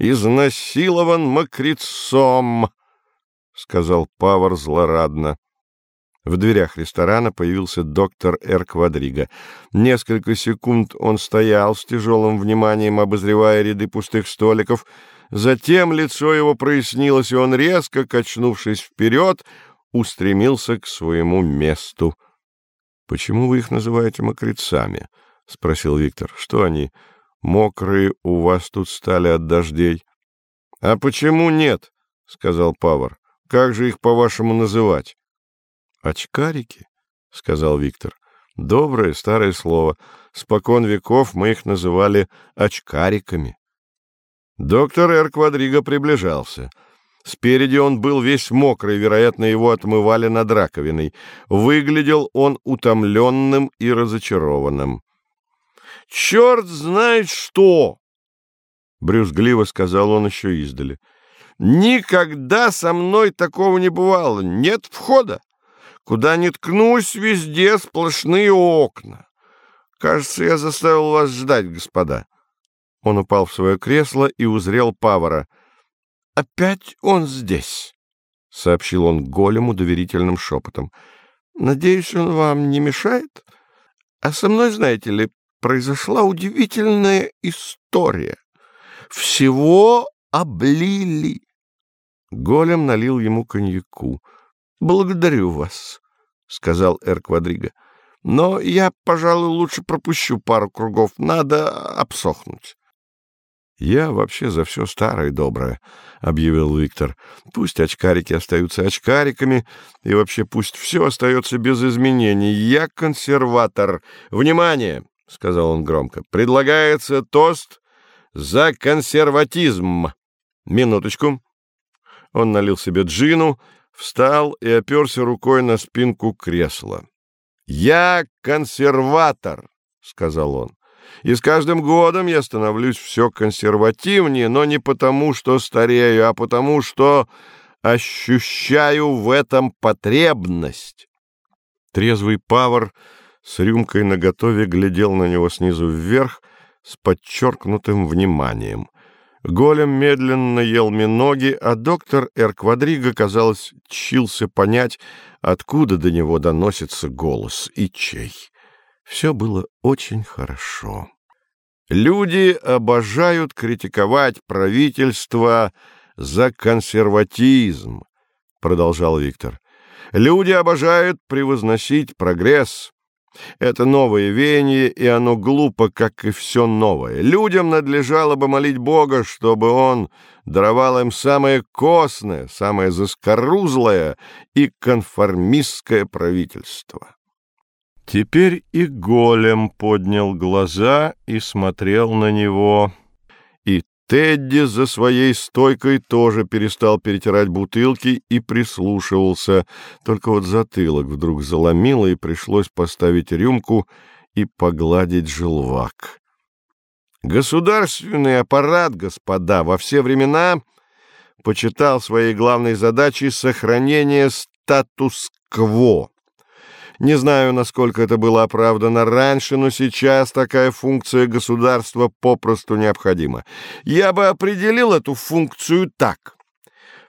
изнасилован мокрецом, — сказал Павар злорадно. В дверях ресторана появился доктор Эр Квадриго. Несколько секунд он стоял с тяжелым вниманием, обозревая ряды пустых столиков. Затем лицо его прояснилось, и он, резко качнувшись вперед, устремился к своему месту. — Почему вы их называете мокрецами? — спросил Виктор. — Что они, мокрые у вас тут стали от дождей? — А почему нет? — сказал Павар. — Как же их, по-вашему, называть? «Очкарики», — сказал Виктор. «Доброе старое слово. Спокон веков мы их называли очкариками». Доктор Эр Квадриго приближался. Спереди он был весь мокрый, вероятно, его отмывали над раковиной. Выглядел он утомленным и разочарованным. «Черт знает что!» — брюзгливо сказал он еще издали. «Никогда со мной такого не бывало. Нет входа. Куда ни ткнусь, везде сплошные окна. Кажется, я заставил вас ждать, господа. Он упал в свое кресло и узрел Павара. — Опять он здесь, — сообщил он голему доверительным шепотом. — Надеюсь, он вам не мешает? А со мной, знаете ли, произошла удивительная история. Всего облили. Голем налил ему коньяку. — Благодарю вас, — сказал Эр Квадриго. — Но я, пожалуй, лучше пропущу пару кругов. Надо обсохнуть. — Я вообще за все старое и доброе, — объявил Виктор. — Пусть очкарики остаются очкариками, и вообще пусть все остается без изменений. Я консерватор. Внимание! — сказал он громко. — Предлагается тост за консерватизм. Минуточку. Он налил себе джину встал и оперся рукой на спинку кресла. «Я консерватор», — сказал он, — «и с каждым годом я становлюсь все консервативнее, но не потому, что старею, а потому, что ощущаю в этом потребность». Трезвый павар с рюмкой наготове глядел на него снизу вверх с подчеркнутым вниманием — Голем медленно ел миноги, а доктор Эр Квадриго, казалось, чился понять, откуда до него доносится голос и чей. Все было очень хорошо. Люди обожают критиковать правительство за консерватизм, продолжал Виктор. Люди обожают превозносить прогресс. Это новое веяние, и оно глупо, как и все новое. Людям надлежало бы молить Бога, чтобы Он даровал им самое костное, самое заскорузлое и конформистское правительство. Теперь и голем поднял глаза и смотрел на него, Тедди за своей стойкой тоже перестал перетирать бутылки и прислушивался. Только вот затылок вдруг заломило, и пришлось поставить рюмку и погладить желвак. Государственный аппарат, господа, во все времена почитал своей главной задачей сохранение статус-кво. Не знаю, насколько это было оправдано раньше, но сейчас такая функция государства попросту необходима. Я бы определил эту функцию так.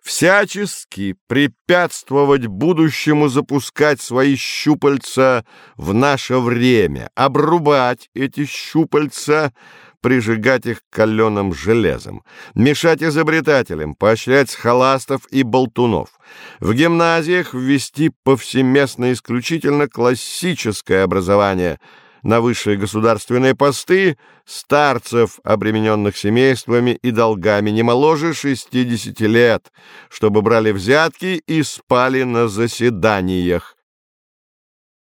Всячески препятствовать будущему запускать свои щупальца в наше время, обрубать эти щупальца прижигать их каленым железом, мешать изобретателям, поощрять схоластов и болтунов. В гимназиях ввести повсеместно исключительно классическое образование – на высшие государственные посты старцев, обремененных семействами и долгами не моложе 60 лет, чтобы брали взятки и спали на заседаниях.